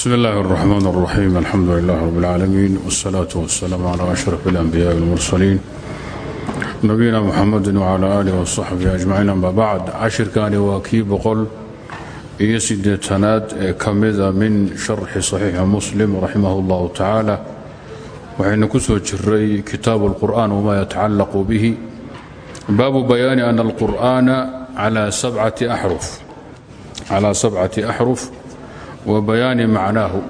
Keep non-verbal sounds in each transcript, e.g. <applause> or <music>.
bsm اllahi الرحmn الرaxيim alxamdu lilah rb اlcaalamiin wالsalaaة wالsalaam عlى أشhrف الأnbiyaءi والmursaliin nabiyina mxamedi wعlى alih وصaxbihi ajmaciin ama bacd cashirkani waa kii boqol iyo sideetanaad ee ka mida min sharxi صaxiixi muslim raximah اllahu tacaala waxaynu ku soo jiray kitaabu اlqur'an wma yatacalaqu bihi baabu bayaani ana اlqur'ana calى sabcati axruf wa bayaani macnaahu.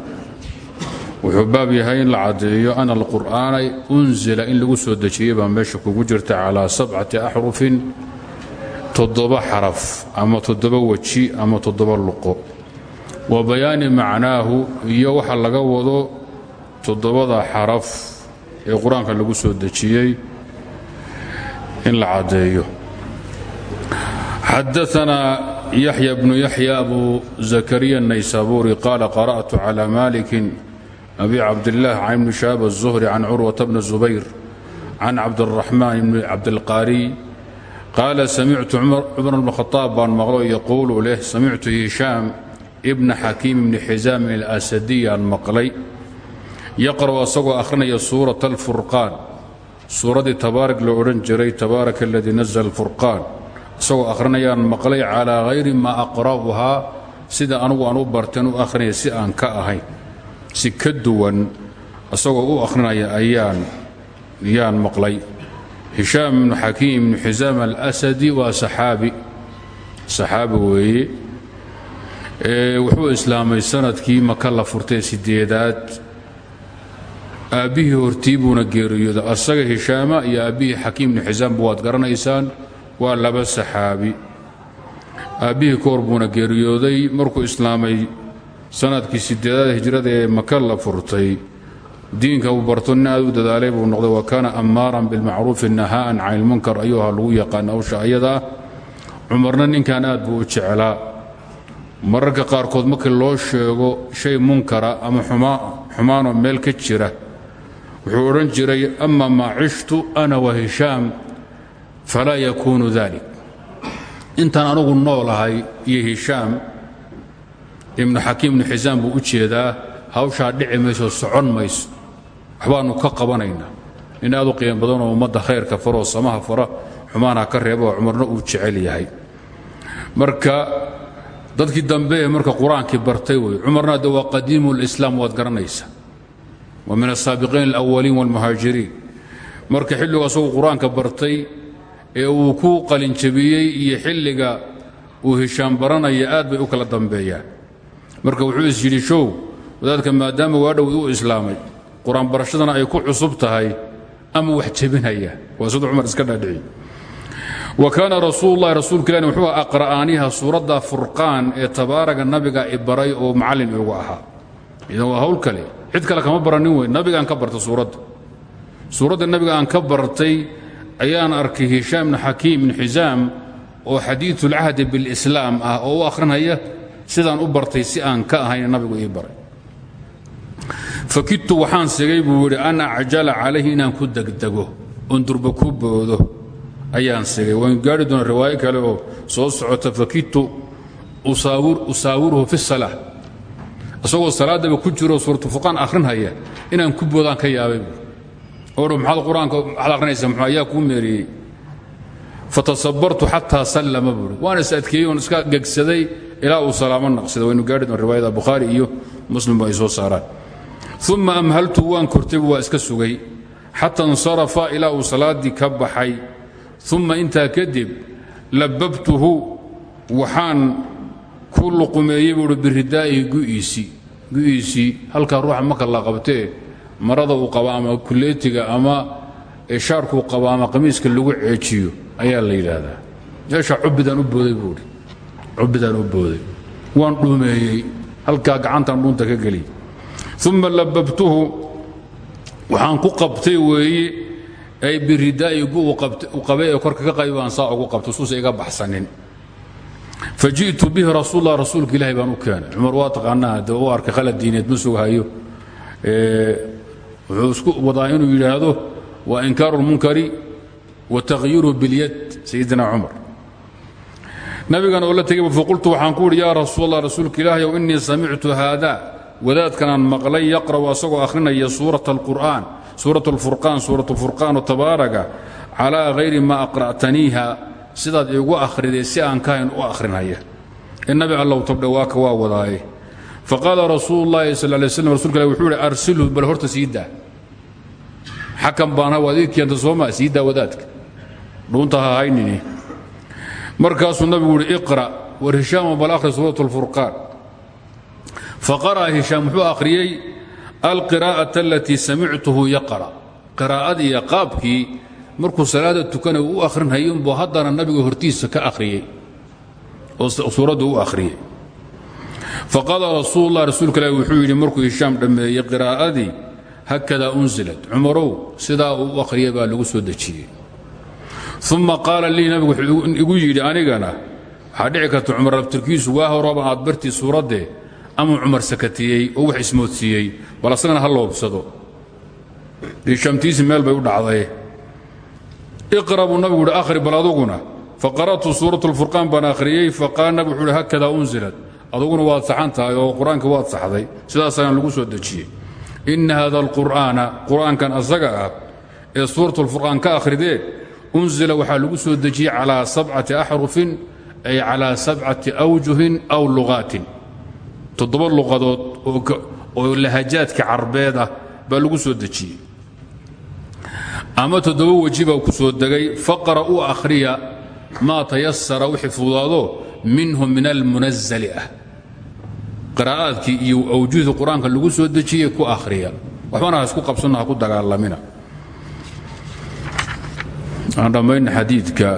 Wuxuu baab yahay in la caddeeyo ana alqur'aana unzila in lagu soo dejiyey baa meesha kugu jirta calaa sabcati axrufin toddoba xaraf ama toddoba weji ama toddoba luqo. Wa bayaani macnaahu iyo waxa laga wado toddobada xaraf ee qur'aanka lagu soo dejiyey in la caddeeyo. Xadaanaa yaxya bnu yaxya abu zakariya الnaysaburi qaala qara'tu clى maliki abi cabdillaah can ibni shahaab الzuhri can curwata bni zubayr can cabdالraxmaan bni cabdilqaariy qaala samictu cumar bn khaaab baan maqlo yaquulu leh samictu hishaam ibna xakiim bni xisaam alasadiy aan maqlay yaqra'u asagoo akhrinaya suuraة اlfurqaan suuraddii tabaarak loo odhan jiray tabaaraka aladii nazla اlfurqaan isagoo akhrinayaan maqlay calaa hayri maa aqra'uhaa sida anugu aan u barteen u akhrinaya si aan ka ahayn. Si ka duwan isagoo u akhrinaya ayaan yaan maqlay. Hishaam ibnu xakiim ibnu xisaam alasadi waa saxaabi. Saxaabi weeye. Wuxuu islaamay sannadkii maka la furtay sideedaad. Aabbihii geeriyooda asaga hishaama iyo aabbihii xakiim ibnu xisaamba waad garanaysaan waa laba saxaabi. Aabbihii koor buuna geeriyooday markuu islaamay sannadkii sideedaad hijrada ee maka la furtay. Diinka uu barto nin aad u dadaalay buu noqday wa kaana ammaaran bilmacruufi nahaa'an can ilmunkar ayuu ahaa lagu yaqaana hawsha ayadaa cumarna ninkan aad buu u jeclaa. Mararka qaarkood markii loo sheego shay munkara ama xumaanoo meel ka jira wuxuu odhan jiray ama maa cishtu ana wa hishaam falaa yakuunu dalik intaan anugu noolahay iyo hishaam ibnu xakiim ibnu xisaam buu u jeedaa hawshaa socon mayso waxbaannu ka qabanaynaa nin aad u qiimo badanoo ummadda khayrka faroo samaha fara xumaanha ka reebao cumarna uu jecel yahay marka dadkii dambe marka qur'aankii bartay wey cumarna de waa qadiimu lislaam waad garanaysa wa min asaabiqiin alawaliin wاlmuhaajiriin marka xilligu asagu qur'aanka bartay ee uu ku qalinjabiyey iyo xilliga uu hishaam baranaya aad bay u kala dambeeyaan. Marka wuxuu is yidhi show wadaadka maadaama waadhow u islaamay qur'aan barashadana ay ku cusub tahay ama wax jebinaya waa siduu iska dhaadhici wa kaana rasuululahi rasuulka ilahni wuxuu aqra'aaniha suuradda furqaan ee tabaaraga nabiga i baray oo macallin igu ahaa. Idan waa hawl kale cid kale kama baranin weyn. Nabigaan ka barta suuradda. Suuradda nabiga aan ka bartay ayaan arkay hishaam ibnu xakiim ibnu xisaam oo xadiiulcahdi bilislaam ah oo u akhrinaya sidaan u bartay si aan ka ahayn nabigu ii baray. Fakidtu waxaan sigay buu yidhi an acjala inaan ku degdego oon ku boodo ayaan sigay waan gaari doona riwaayo kale oo soo socota fakidtu usaawiruhu fi salaa isagoo salaaddaba ku jiro suuratulfurqaan akhrinhaya inaan ku boodaan ka yaabay buui maxaad qur'aanka waxaad akhrinaysa muxuu ayaa kuu meeriyey. Fatasabartu xataa sallama buuri waan is adkeeyey oon iska gegsaday ilaa uu salaamo naqsida waynu gaari doon riwaayada bukhaari iyo muslimba ay soo saaraan. Uma amhaltu waan kortaybu waa iska sugay. Xata insarafa ilaa uu salaaddii ka baxay. Uma intaa kadib lababtuhu waxaan ku luqumeeyey buuhi biridaa'ihi gu'iisii halkaa ruuxa marka la qabtee marada uu qabo ama kuleetiga ama shaarkuu qabo ama qamiiska lagu ceejiyo ayaa la yidhaahdaa. Meesha cubbidaan u booday buuhi cubbidaan waan dhuumeeyey. Halkaa gacantan dhuunta ka geliyey uma lababtuhu waxaan ku qabtay weeye ay biridaa'i gu u qabay korka ka qabi baan saa ugu qabto suusa iga baxsanin. Faji'tu bihi rasuullah rasuulka baan u keenay. Cumar waa taqaanaa de u arkay khalad diineed ma wuxuu isku wadaa inuu yidhaahdo waa inkaaru اlmunkari wa takhyiiruhu biاlyad sayidina cumar. Nabigan oo la tegayba faqultu waxaan ku idhi yaa rasuul allah rasuulka ilaahay ow innii samictu haada wadaadkanaan maqlay yaqra'u asagoo akhrinaya suurat alqur'aan suurat alfurqaan suurat alfurqaan tabaaraga calaa hayri maa aqra'taniiha. Sidaad iigu akhriday si aan ka hayn u akhrinaya. Ee nabi allow tabdhawaaka waa wadaaye faqaala rasuulu llaahi sal lay slam rasulka ilah wuxuu ihi arsilhu bal horta sii daa. Xakan baana waad ii keenta sooma sii daa wadaadka. Dhuunta ha haynini. Markaasuu nabigu uhi iqra' war hishaama bal akhri suurat alfurqaan faqara'a hishaam wuxuu akhriyey alqiraa'ata alatii samictuhu yaqra' qiraa'adii iyo qaabkii markuu salaada tukanay u akhrinhayay unbuu haddana nabiga hortiisa ka akhriyey oo suuraddu u akhriyey faqaala rasuululah rasuulka ilaahi wuxuu yidhi markuu hishaam dhammeeyey qiraa'adii hakadaa unsilat cumarow sidaa uu u akhriyay baa lagu soo dejiyey. Uma qaala lii nabigu wuxuu igu yidhi anigana waxaa dhici karta cumar labtirkiisu waa horaba aad bartii suuraddee amuu cumar sakatiyey oo wax ismoodsiiyey bal asagana ha loobsado. Hishaamtiisi meel bay u dhacday. Iqra buu nabigu uhi akhri bal aduguna faqara'tu suurat lfurqaan aduguna waad saxan tahay oo qur'aanka waad saxday. Sidaasaan lagu soo dejiyey. Ina hada alqur'aana qur'aankan asaga ah ee suurat lfurqaan ka akhridee unzila waxaa lagu soo dejiyey calaa sabcati axrufin ay calaa sabcati awjuhin aw lugaatin toddoba luqadood oo lahajaadka carbeed ah baa lagu soo dejiyey. Ama toddoba weji ku soo degay faqra u akhriya maa tayasara wixii fudaado minhu min almunazali ah qiraa'aadkii iyo awjuhdii qur-aanka lagu soo dejiyey ku akhriya waxbana ha isku qabsanno ha ku dagaalamina aan dhammayn xadiidka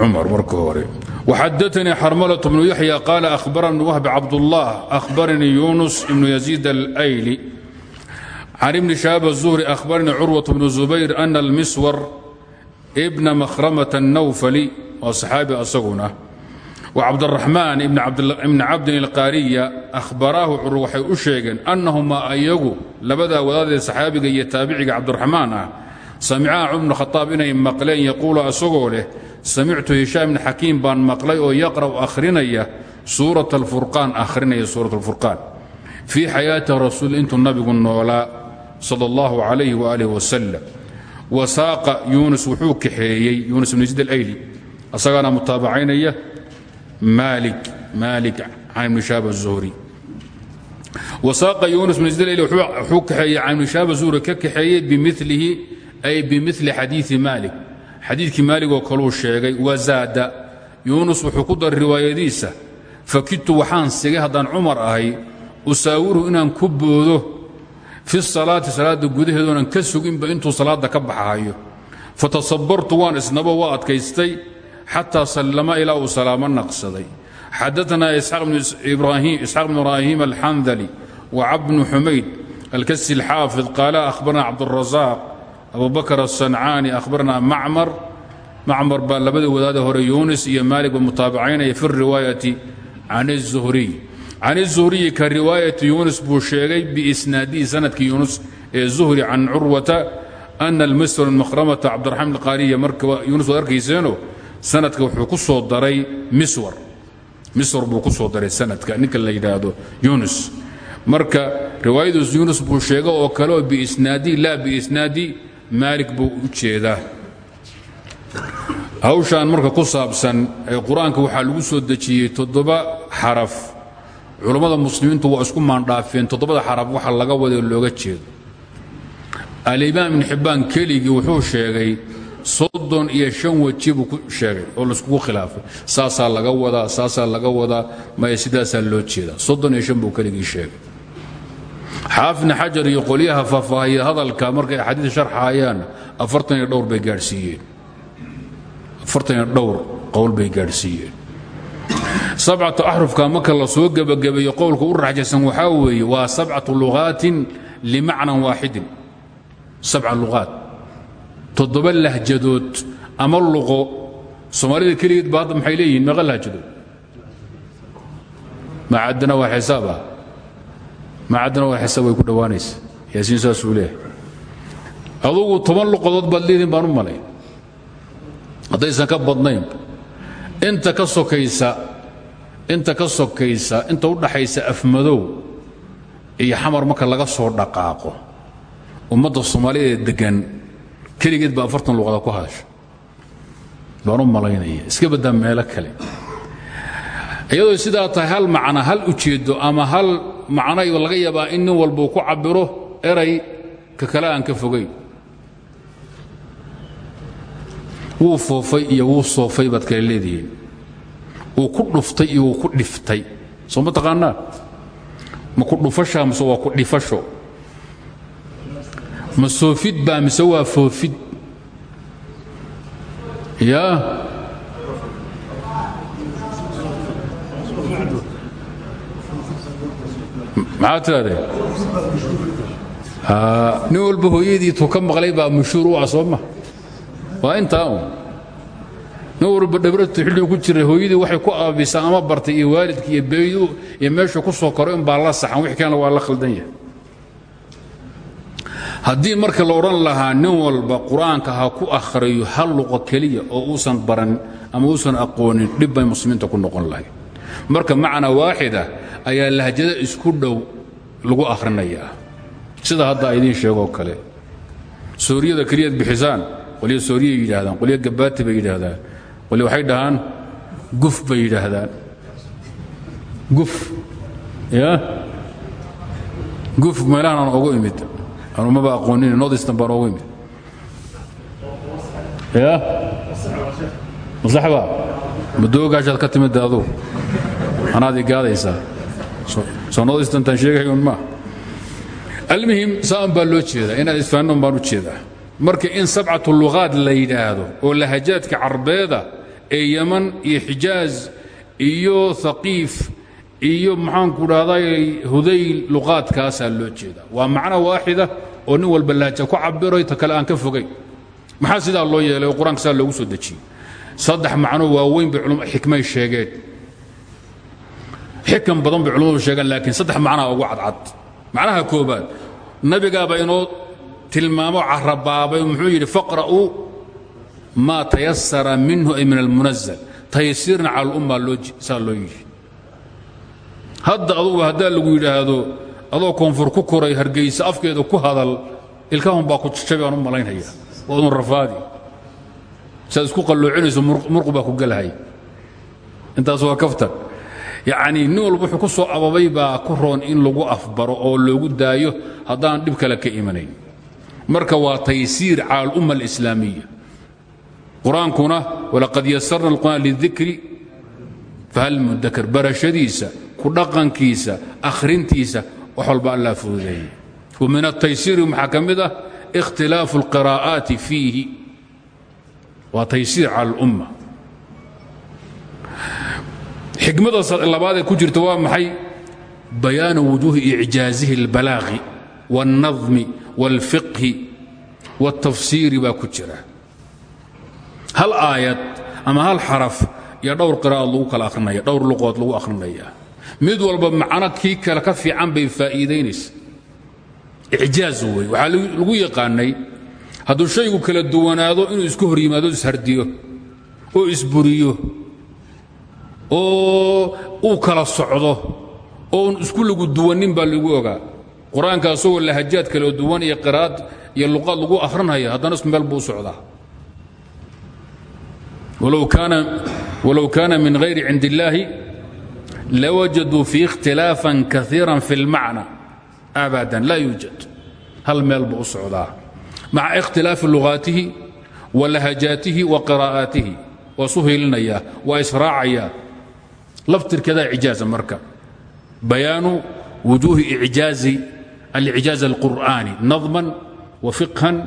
cumar marka hore وxadثnي xrmلة بن يحيى قال أخبرني بن وهب عبدالله أخبرني يونس بن يزيد الأيلي عن ابن شهاب الزهري أخبرني عروة بن زبير أن المسور ابن مخرمة النوفلي وصحابي أسغنة وعبدالرحمن wcabdaraxmaan ibni cabdin alqaariya ahbaraahu curur waxay u sheegeen annahumaa ayagu labadaa wadaadee saxaabiga iyo taabiciga cabdiraxmaan ah. Samicaa cumar bn khataab inay maqleen yaquulu asagoo leh samictu hishaam ibn xakiim baan maqlay oo yaqra'u akhrinaya suurat alfurqaan akhrinaya suurat alfurqaan. Fii xayaati rasuul intuu nabigu noolaa sala allahu calayhi waaalih wasalam wa saaqa yuunus wuxuu kaxeeyey yuunus bnu ziid alayli asagaana mutaabacaynaya maalik maalik can ibni shaab azuhri wasaaqa yuunus bn alayli wuxuu kaxeeyey can ibni shaab azuhri ka kaxeeyey bimilihi ay bimili xadiii maalik xadiidkii maalig oo kaluu sheegay wazaada yuunus wuxuu ku daray riwaayadiisa fakidtu waxaan sigay haddaan cumar ahay usaawiruhu inaan ku boodo fi salaati salaadda gudaheedoonan ka suginba intuu salaadda ka baxahayo fatasabartu waan isnabo waa adkaystay xataa sallama ilaa uu salaamo naqsaday xadaanaa isxaaq bn ibraahim alxandali wacab bnu xumayd alkasi alxaafid qaala ahbarna cabdurasaaq abu bakr aلsancaani ahbarna macmar macmar baa labada wadaada hore yunis iyo maalig ba mutaabacaynaya fi اriwaayati can الzuhriy can الzuhriyi ka riwaayati yunis buu sheegay biisnaadihi sanadkii yunus ee zuhri can curwata ana almisr makhramata cabdiraxmaan qaariya marka yunus waad arkayseeno sanadka wuxuu ku soo daray miswar. Miswar buu ku soo daray sanadka. Ninka la yidhaahdo yunus. Marka riwaayadiis yunus buu sheega oo kale oo biisnaadi laa biisnaadi maalik buu u jeedaa. Hawshaan marka ku saabsan ee qur'aanka waxaa lagu soo dejiyey toddoba xaraf. Culammada muslimiintu waa isku maandhaafeen toddobada xaraf waxa laga wadee looga jeedo. Alimaam ibn xibbaan keligii wuxuu sheegay soddon iyo shan weji buu ku sheegay oo laiskugu khilaafay. Saasaa laga wadaa saasaa laga wadaa maya sidaasaa loo jeedaa. Soddon iyo shan buu keligii sheegay. Xaafidna xajar iyo qolyaha faahfaahiya hadalka markay axaadiis sharxaayaan afartan iyo dhowr bay gaadhsiiyeen. Afartan iyo dhowr qowl bay gaadhsiiyeen. Sabcatu axrufka marka la soo gebagabeeyo qowlka u raxjaysan waxaa weeye waa sabcatu lugaatin limacnan waaxidin sabca toddoba lahjadood ama luqo. Soomaalida keligeed ba hadda maxay leeyihiin lahjadood? Macaddana waa xisaab ah. Macaddana waa xisaab way ku dhowaanaysa. Yaasiin saasuu leeyahay. Adugu toban luqadood baad leedihin baan u malay. Haddaysan ka badnayn. Inta ka inta ka inta u dhaxaysa afmadow iyo xamar marka laga soo dhaqaaqo. Ummadda soomaalida ee deggan keligeed baa afartan luqada ku hadasha baan u malaynaya iska baddaa meelo kale. Iyadoo sidaa tahay hal macna hal ujeeddo ama hal macnay laga yaabaa in nin walbuu ku cabbiro eray ka kale aan ka fogayn wuu foofay iyo wuu soofay baad kale leedihiin. Wuu ku dhuftay iyo wuu ku dhiftay. Soo ma taqaanaa? Ma ku dhufashaa mise waa ku dhifasho ma soofid baa mise waa foofid yaa maxaad tidhahdeen nin walba hooyadiitu ka maqlay baa mashuur u ah soo ma. Waa intaa un. Ku jiray hooyadii waxay ku aabisaa ama bartay iyo waalidkii iyo beeyu iyo meeshu ku soo koray un baa la saxan wix kalena waa la khaldan yahay haddii marka la odhan lahaa nin walba qur'aanka ha ku akhriyo hal luqo keliya oo uusan baran ama uusan aqoonin dhib bay muslimiinta ku noqon lahayd. Marka macna waaxida ayaa lahjado isku dhow lagu akhrinayaa sida hadda idiin sheegoo kale. Sooriyada keliyaad bixisaan qolyo sooriyay yidhaahdaan qolyo gabaati bay yidhaahdaan qolyo waxay dhahaan guf bay yidhaahdaan. Guf ya? Guf meelahan aan ogu imid anumaba aqoonin nodistan baan ogu imid ya masaxba madoogaashaad ka timid aduu anaad igaadaysaa soo nodistantaan sheegayun ma. Almuhim saan baa loo jeedaa inaad isfahannoon baan u jeedaa marka in sabcatu luqaad la yidhaahdo oo lahajaadka carbeeda ee yaman iyo xijaaz iyo haqiif iyo maxaanku dhahday hudayl luqaadkaasaa loo jeedaa. Waa macno waaxida oo nin walba lahaja ku cabiray ta kale aan ka fogayn maxaa sidaa loo yeelay oo qur'aanka saa loogu soo dejiyey? Saddex macno waaweyn bay xikmay sheegeen. Xikam badan bay culimmadu sheegeen laakiin saddex macnaha ugu cadcad. Macnaha koobaad nabigaaba inoo tilmaamo carabaabay muxuu yidhi faqra'uu maa tayasara minhu ay min almunazal taysiirna cala alumma saa loo yidhi hadda adugu haddaa lagu yidhaahdo adoo koonfur ku koray hargaysa afkeeda ku hadal ilkahun baa ku jajabi aan u malaynaya. Rafaadi. Saad isku qalloocinayso murqu baa ku gelahay intaas waa kaftan. Yacnii nin walba ku soo ababay baa ku roon in lagu afbaro oo loogu daayo haddaan dhib kale ka imanayn. Marka waa taysiir cala alumma alislaamiya. Qur'aankuna walaqad yasarna alqur'aan lidikri fahal mudakar barashadiisa ku dhaqankiisa akhrintiisa wax walba allaa fududeeyey wa min ataysiiri maxaa ka mid ah ikhtilaafu alqiraa'aati fiihi waa taysiir cala alumma xikmada labaadee ku jirta waa maxay bayaanu wujuuhi icjaazihi اlbalaaqi wاlnadmi wاlfiqhi wاltafsiiri baa ku jira hal aayad ama hal xaraf iyo dhowr qiraa'ad lagu kala akhrinaya dhowr luqood lagu akhrinaya mid walba macno kii kale ka fiican bay faa'iidaynaysa icjaaz wey lagu yaqaanay hadduu shaygu kala duwanaado inuu isku hor yimaado ishardiyo oo isburiyo oo uu kala socdo oon isku lagu duwannin baa lagu ogaa. Qur'aanka asagoo lahajaad kala duwan iyo qiraa'ad iyo luqaad lagu akhrinaya haddana isku meel buu u socdaa. Walow kaana min hayri cind illaahi lawajaduu fii ikhtilaafan kaiira fi اlmacna abadan laa yuujad hal meel buu u socdaa maca ikhtilaafi lugaatihi wa lahajaatihi wa qiraa'aatihi waa isu hiilinayaa waa israacayaa laftirkeedaa icjaaza marka bayaanu wujuuhi icjaazi alicjaaz alqur'aani nadman wa fiqhan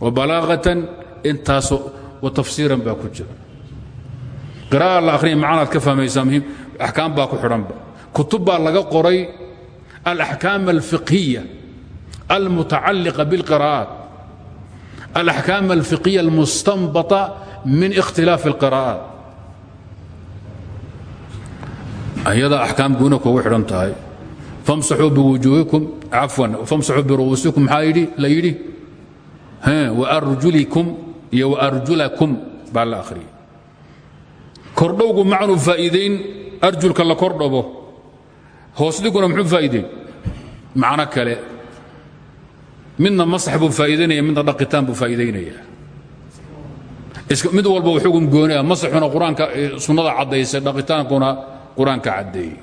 wa balaagatan intaaso wa tafsiiran baa ku jira qira'a la akhriya macanaad ka fahmaysaa muhiim axkaam baa ku xidhanba kutub baa laga qoray alaxkaam alfiqhiya almutacalliqa biاlqira'aat alaxkaam alfiqhiya almustanbata min ikhtilaafi اlqira'aat ayada axkaam guuna kugu xidhan tahay. Famsaxuu biwujuuhikum cafwan famsaxuu biru'uusikum maxaa yidhi? La yidhi waarjulikum iyo waarjulakum baa la akhriyay kordhowgu macnuu faa'iidayn arjulka la kordhabo hoosdhiguna muxuu faa'iideyn macno kale. Midna masax buu faa'iidaynaya midna dhaqitaan buu faa'iidaynaya. Mid walba xugun gooniah masaxuna qur'aanka sunnada caddaysay dhaqitaankuna qur'aanka caddeeyey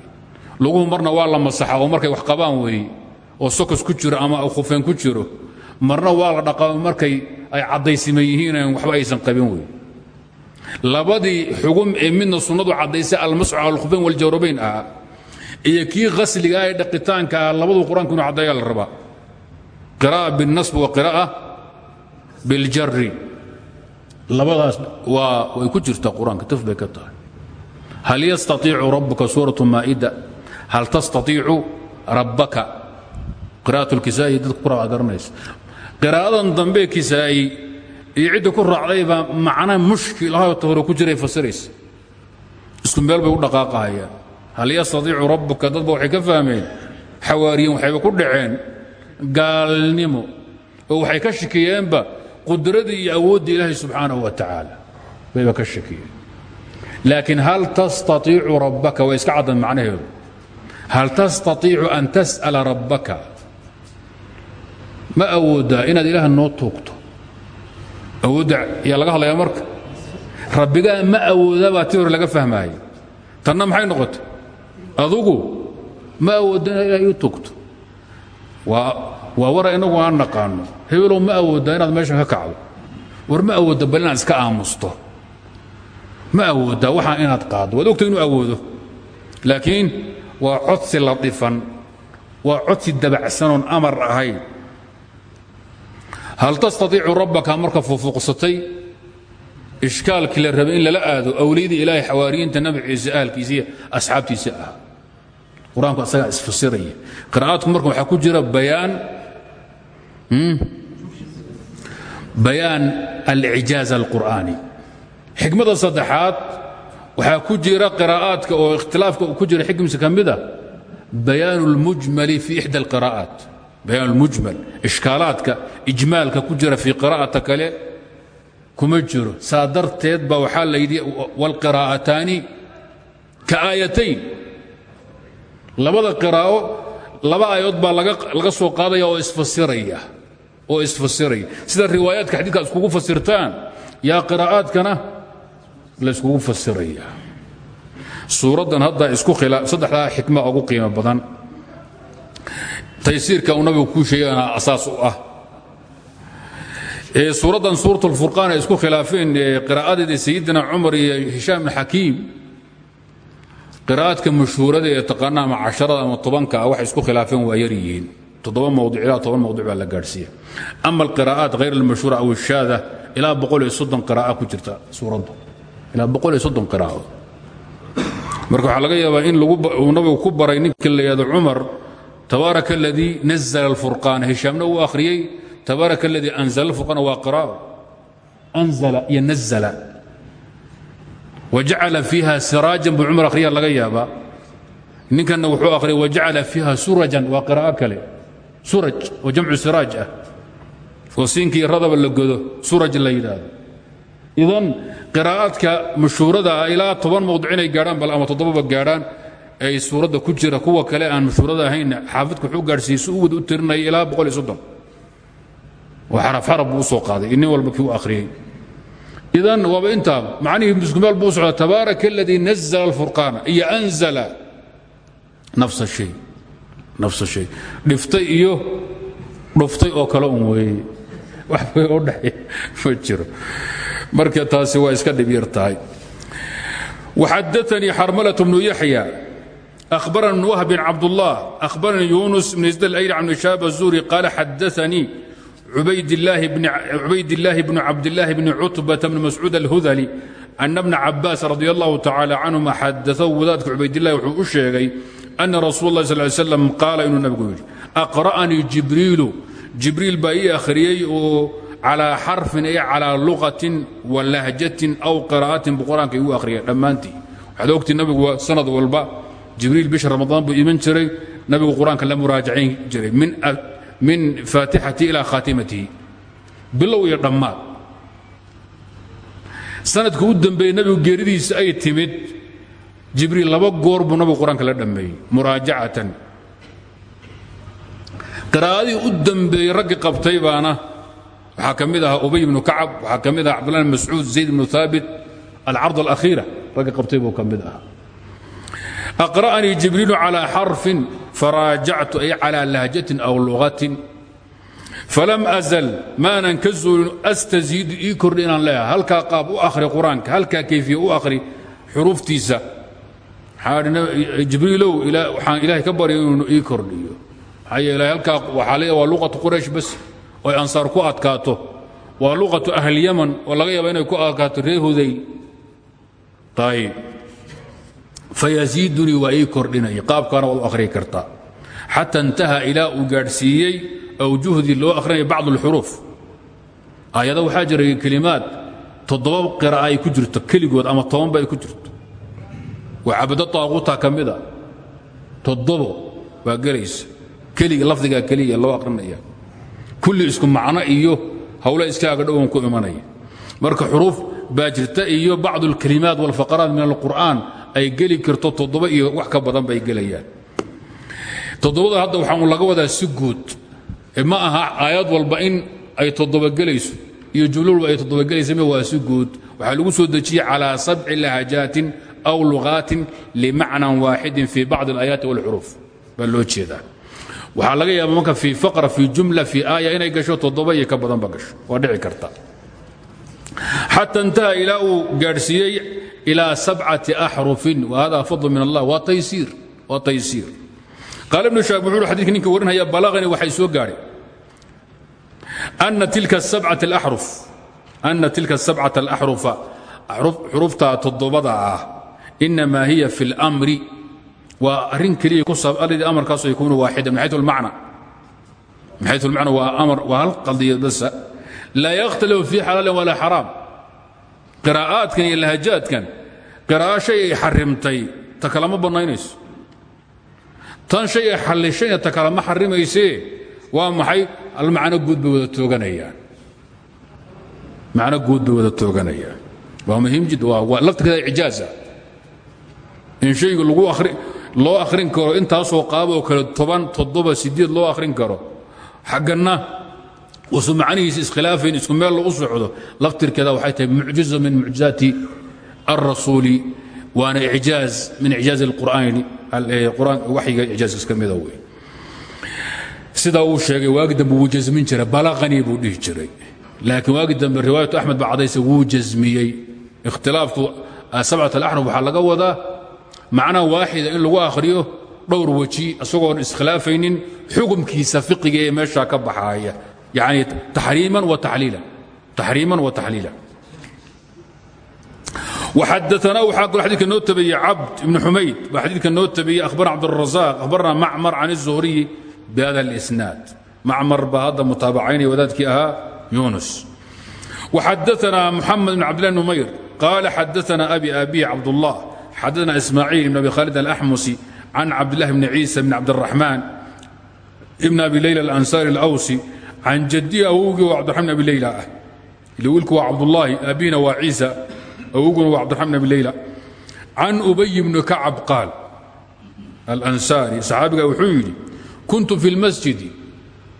luguhu marna waa la masaxa oo markay wax qabaan weeye oo sokos ku jiro ama khufeen ku jiro marna waa la dhaqaa markay ay caddaysiman yihiin waxba aysan qabin wey labadii xugum ee midna sunnadu caddaysay almasxu cala alkhufeen waljawrabayn ah iyo kii qasliga ah ee dhaqitaanka ah labadu qur-aanku inu caddeeyaa la rabaa qira'a biاlnasb wa qira'a biاljari labadaas waa way ku jirtaa qur-aanka taf bay ka tahay hal yastaiicu rabuka suuraة maa'ida hal tastaiicu rabbaka qira'at اlkisaa'i dadka ku raaca garanaysa qiraa'adan dambe kisaa'i iyo cidda ku raacday baa macna mushkil ahoo hore ku jiray fasiraysa. Isku meel bay u dhaqaaqahayaan hal yastaiicu rabuka dadba waxay ka fahmeen xawaariyin waxayba ku dhaceen gaalnimo oo waxay ka shikiyeenba qudradii iyo awooddii ilaahay subxaanahu wa tacaala bayba ka shakiyeen laakiin hal tastaiicu rabbaka way iska caddan macnaheedu. Hal tastaiicu an tas'ala rabbaka. Ma awooddaa inaad ilaah noo tuugto awoodda yaa laga hadlayaa marka. Rabbigaa ma awoodaa baa tii hore laga fahmaayay tanna maxay noqotay? Adugu ma awoodda inaad ilaah ii tuugto waa wara inagu aan naqaano. Hebelow ma awooddaa inaad meeshan ka kacdo. War ma awoodda bal inaad iska aamusto. Ma awooddaa waxaa inaad qaaddo waad ogta inuu awoodo. Laakiin waa codsi latifan waa codsi dabacsanoon amar ahayn hal tastaiicu rabbaka marka fuufuuqsatay ishkaalkii la rabay in lala aado awliyadii ilaahay xawaariyiinta nabi ciise ahalkiisiiy asxaabtiisa ah qur'aanku asagaa isfasiraya qira'aadku marka waxaa ku jira bayaan bayaan alicjaaz alqur'aani xikmada saddexaad waxaa ku jira qiraa'aadka oo ikhtilaafka ku jira xikmisa ka mid a bayaan اlmujmali fii ixda alqira'aat bayaan اlmujmal ishkaalaadka ijmaalka ku jira fii qiraa'ata kale kuma jiro. Saa darteed baa waxaa la yidhi wاlqiraa'ataani ka aayatayn. Labada qiraa'o laba aayadood baa laga soo qaadaya oo isfasiraya oo isfasiraya. Sida riwaayaadka xadiidka iskugu fasirtaan yaa qiraa'aadkana la iskugu fasiraya. Suuraddan hadda isku khilaa saddexdaa xikma ugu qiimo badan taysiirka uu nabigu kuu sheegana asaas u ah. Suuraddan suurat اlfurqaan ay isku khilaafeen qiraa'adeeda sayidina cumar iyo hishaam ibn xakiim qiraa'aadka mashhuurada ee taqaana ama casharada ama tobanka ah waxay isku khilaafeen waa yar yihiin. Toddoba mawdic ilaa toban mawdic baa la gaadhsiiya ama alqiraa'aat hayr almashhuura aw ishaada ilaa boqol iyo soddon qiraa'a ku jirta suuraddu. Ilaa boqol iyo soddon marka waxaa laga yaabaa in uu nabigu ku baray ninka la yidhahdo cumar tabaaraka aladii nazla alfurqaana hishaamna uu akhriyey tabaaraka aladii anzala alfurqaana waa qiraa'o anzala iyo nazala wajacala fiiha siraajan buu cumar akhriya laga yaabaa ninkanna wuxuu akhriyay wajacala fiiha surajan waa qiraa'o kale suraj oo jamcu siraaj ah oo siinkii radaba la godo suraj la yidhaahdo idan qiraa'aadka mashhuurada ah ilaa toban mawdic inay gaadhaan bal ama toddobaba gaadhaan ee suuradda ku jira kuwa kale aan mashhuurada ahaynna xaafidku wuxuu gaadhsiisu u wad u tirinaya ilaa oo xarafxaraf buu u soo qaaday inin walba kii u idan waaba intaa macnihii miskumeel buu u socdaa tabaaraka aladii nazla alfurqaana anzala nafsa shay nafsa shay. Dhiftay iyo dhuftay oo kale un wax way oo dhexeey ma marka taasi waa iska dhibyar tahay. Waxadaanii xarmalatu bnu أخbarna بن وهب بن cabdالله أخbarnii يuنس بن زد الأyل عن شhاب الزوري قال xadaثnii عubayd اللahi بن cabdاللahi بن cتبة بن مسعوud الhudلي أن بن cabاس رضي الله تعالى عنهma xadaثhu wadaadka cubaydالlahi wuxuu u sheegay أna rasuul الlah صل ل sلم qaala inuu nabigu yidhi أqرأnii jibriilu jibriil baa ii akhriyey oo calىa xarfin ay calىa luqatin wa lahjatin aw qira'atin buu qur-aanka igu akhriya dhammaantii waxaad ogtii nabigu sanad walba jibriil bisha ramadaan buu iman jiray nabigu qur'aanka la muraajacayn jiray min faatixati ilaa khaatimatihi bilow iyo dhammaad. Sanadka u dambeeyey nabigu geeridiisa ay timid. Jibriil laba goor buu nabigu qur'aanka la dhammeeyey muraajacatan. Qiraa'adii u dambeeyey raggi qabtay baana waxaa ka mid ahaa ubay ibnu kacab waxaa ka mid aha cabdullah bn mascuud zayd ibnu haabit alcard alakhiira raggi qabtay buu ka mid ahaa aqra'anii jibriilu calىa xarfin faraajactu ay calىa lahjatin aw lugatin falam azal maanan ka zuulin astaziidu ii kordhi inaan leeyahay halkaa qaab u akhri qur'aanka halkaa kayfiya u akhri xuruuftiisa jibriilow waxaan ilaahay ka barya inuu ii kordhiyo maxaa yeele halkaa waxaa leeyahay waa luqatu quraysh bas oy ansaar ku adkaato waa luqatu ahlyaman oo laga yaaba inay ku adkaato reer hudayl ayib fayaziidunii waa ii kordhinaya qaabkaana waad u akhriyi kartaa xata intaha ilaa uu gaadhsiiyey ow juhdii loo akhrinaya bacd alxuruuf aayada waxaa jiray kelimaad toddoba qira'a ay ku jirto keligood ama tobanba ay ku jirto. Waa cabado taaquuta ka mida toddobo waa gelaysa. Keliga lafdigaa keliya loo akhrinaya. Kulli isku macno iyo hawla iskaaga dhowan ku imanaya. Marka iyo bacdu alkelimaat waalfaqaraat min alqur'aan ay geli karto toddoba iyo wax ka badan bay gelayaan. Toddobada hadda waxaa laga wadaa si guud. E ma aha aayad walba in ay toddobagelayso iyo jumlo walba ay toddobagelaysa waa si guud. Waxaa lagu soo dejiyey calaa sabci lahajaatin aw lugaatin limacnan waaxidin fii bacdi alaayaati walxuruuf. Baa loo jeedaa. Waxaa laga yaaba marka fii faqra fii jumla fii aaya inay gasho toddoba iyo ka badanba gasho. Waa dhici karta. Xata intaha ilaa uu ilaa sabcati axrufin wahada fadl min allah waa taysiir waa taysiir qaal ibnu shaab wuxuu xadidka ninka warinaya balaqani waxay soo gaadhay ana tilka sabcat alaxrufa xuruftaa toddobada ah inamaa hiya fi اlmri waa arrin keliya ku saabadii amarkaasu yakuunu waaxida min xayu almacna waa hal qadiyad basa laa yakhtalifu fii xalaalin walaa xaraam qiraa'aadkan iyo lahajaadkan qiraa'o xarimtay ta kalama tan shay ay xallishayna ta waa maxay? Almacno guud bay wada tooganayaan. Guud bay wada waa muhiim jid waa laftirkeeda icjaaza. In shayga lagu akhri loo akhrin karo intaasoo oo kale toban toddoba sideed loo akhrin karo xagganna usu macnihiisa iskhilaafayn isku meel lagu socdo. Laftirkeeda waxay tahay mucjiza min mucjizaati alrasuuli waana ijaaz min icjaaz اlqur'aani waxyiga icjaazkiis ka mida wey sidaa uu sheegay waagi dambe wuu jasmin jiray balaqanii buu dhihi jiray. Laakiin waagi dambe riwaayatu axmed baa cadaysa wuu jasmiyey. Ikhtilaafku sabcat alaxruf waxaa laga wadaa macna waaxida in lagu akhriyo dhowr weji isagoon iskhilaafaynin xukumkiisa fiqiga ee meeshaa ka baxaaya yani taxriiman wa taliilan taxriiman wa taxliilan وxadثna waxaa kalo xadidka noo tabiyey cabd ibn xumayd baa xadiidka noo tabiyey akhbarna cabdالرaزاq akhbarna macmar can الزهriي bhada الإsnaad macmar baa hadda mutaabacaynaya wadaadkii ahaa yunus وxadثna mxamed بn cabdالlah نmayr qala xadثna abi abi cabdالlah xadثna ismاعيil بn abi khالid الأxmusi can cabdالlah bn ciisa bn cabdالرaحmaan bn abi layla الأnsari الأwsi can jadii awowgii waa cabdiraman abi leyla ah ile wiilku waa cabdulaahi aabihina waa ciisa awowguna waa cabdiraman abi leyla can ubay bni kacab qaal alansaari saxaabiga wuxuu yidhi kuntu fi lmasjidi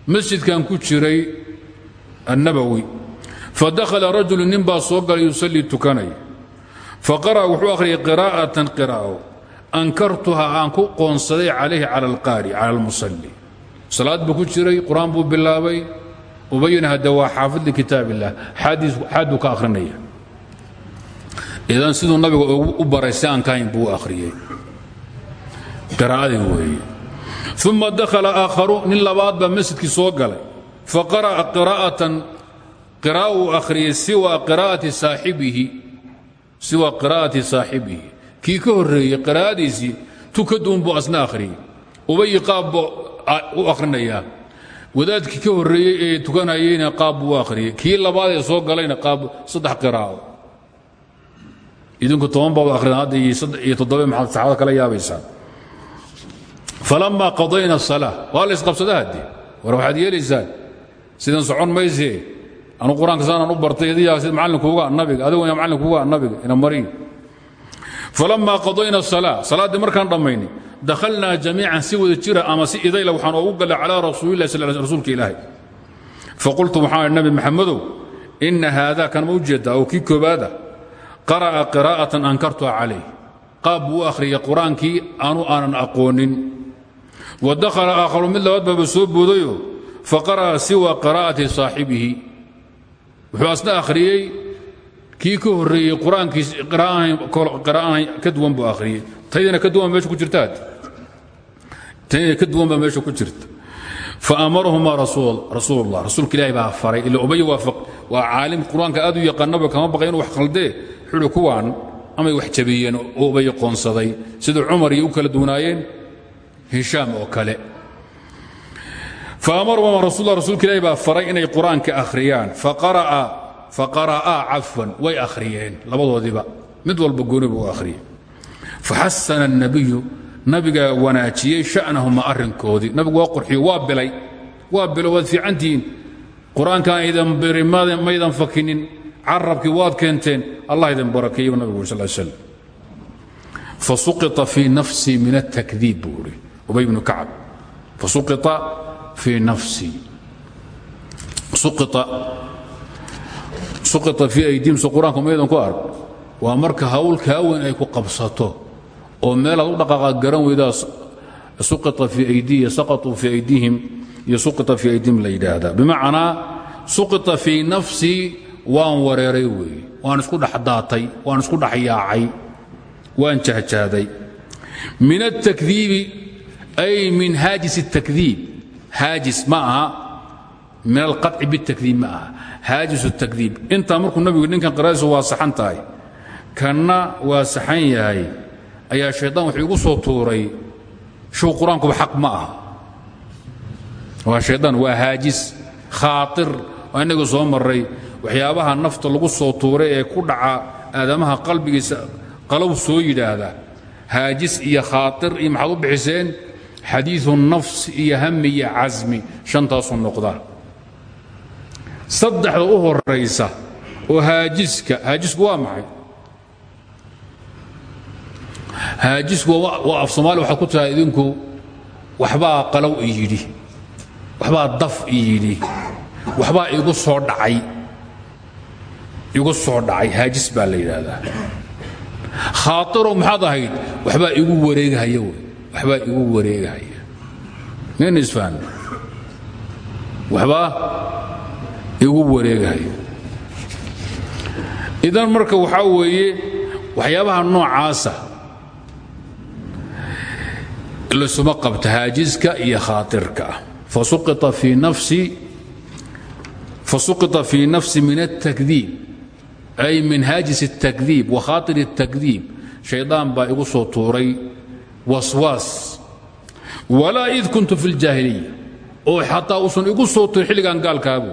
masjidkan ku jiray annabowi fadakhala rajulu nin baa soo galay yusallii tukanaya faqara'a wuxuu akhriyay qiraa'atan qiraa'o ankartuha aan ku qoonsaday calayhi cala alqaari cala almusalli salaad buu ku jiray qur'aan buu bilaabay ubayna hadde waa xaafid likitaab illah xaaduu ka akhrinaya. Idan siduu nabiga u baray si aan kahayn buu akhriyey qiraa'adii weeye. Uma dakhala aakharu nin labaad baa masjidkii soo galay. Faqara'a qiraa'atan qira'a uu akhriyey siwa qiraa'ati saaxibihi siwa qiraa'ati saaxibihi. Kii ka horreeyey qiraa'adiisii asna akhriyey ubayi qaab buu u akhrinayaa wadaadkii ka horreeyey ee tukanayeyna qaab buu akhriyey kii labaad ee soo galayna qaab saddex qiraa'o idinku toban baad akhridaan hadda iyo toddoba maxaad saxaabada kala yaabaysaan falammaa qadayna asalaa waa la war waxaad yeelaysaan? Sidan socon maysee anu qur'aanka u bartay idiyaa sida macallinkuuga nabiga adigu macallinkuuga nabiga ina mariy falammaa qadayna asalaa salaaddii markaan dhammaynay dakhalnaa jamiican si wada jira ama si idayla waxaan oogu gallay calaa rasuulilah rasuulka ilaahay. Faqultu waxaan idhi nabi maxamedow inna haada kan ma ujeeddaa oo kii koobaada? Qara'a qiraa'atan ankartuha calayh. Qaab buu u akhriyay qur'aankii anu aanan aqoonin. Wa dakhala aakharu mid labaad baaba soo boodayo fa qara'a siwa qiraa'ati saaxibihi. Wuxuu asna akhriyey kii ka horreeyey qur'aankiis qiraa'ahan ka duwan buu taydina ka duwan baa meesha ku jirta. Faamarahumaa rasuulullah. Rasuulka ilaahi baa faray. Ila ubay waa caalim. Qur'aanka aad kama baqay inuu wax khaldee. Wuxuuhi kuwaan amay wax jabiyeen oo ubay qoonsaday. Sida cumar iyo kala duwanaayeen hishaam oo kale. Faamaruhumaa rasuulullah. Rasuulka ilaahi baa faray inay qur'aanka akhriyaan. Faqara'aa cafwan. Way akhriyeen labadoodiiba. Mid walba gooni buu akhriyey. Faxasana الnabiyu nabigaa wanaajiyey sha'nahuma arrinkoodii nabigu waa qurxiyo waa bilay waa bilo waad fiicantihiin. Qur'aankaan idan biri maydan fakinin. Carabkii waad keenteen allah idin barakeeyo nabigu sal slam fasuqita fii nafsii min الtakdiib buu uri ubay bnu kacab. Fasuqita fii nafsii suqita fii aydiim so qur'aanku maydan ku arg waa marka hawl kaa weyn oo meelaad u dhaqaaqa garan weydaa suqita fii aydiya saqatuu fii aydihim iyo suqita fii aydihim la yidhaahdaa bimacnaa suqita fii nafsii waan wareeray weeye waan isku dhex daatay waan isku dhex yaacay waan jahjahday min الtakdiibi ay min haajis الtakdiib haajis ma aha min alqaطci bالtakdiib ma aha haajis الtakdiib intaa markuu nabigu ninkan qiraadiisu waa saxan tahay kanna waa saxan yahay ayaa shaydaan wuxuu igu soo tuuray. Shuu qur'aankuba xaq ma aha. Waa shaydaan waa haajis khaatir waa soo marray. Waxyaabaha nafta lagu soo tuuray ee ku dhaca aadamaha qalbigiisa qalow soo yidhaahda. Haajis iyo khaatir iyo maxaad u bixiseen? Xadiiu nafs iyo hami iyo casmi shantaasuu noqdaa. Saddexda u horaysa oo haajiska haajisku waa maxay haajisku af soomaaliya waxaad ku tiraa idinku waxbaa qalow i yidhi waxbaa daf i yidhi waxbaa igu soo dhacay igu soo dhacay haajis baa la yidhaahdaa. Khaairow maxaad ahayd waxbaa igu wareegahaya wey waxbaa igu wareegahaya. Mayna isfahn waxbaa igu wareegahaya. Idan marka waxaa weeye waxyaabaha noocaasa lasuma qabta haajiska iyo khaairka ah fasuqita fii nafsi fasuqita fii nafsi min الtakdiib ay min haajis الtakdiib wa khaaطir الtakdiib shaydaan baa igu soo tuuray waswaas walaa id kuntu fi اljaahiliya oo xataa uusan igu soo tuurin xilligaan gaalkaabu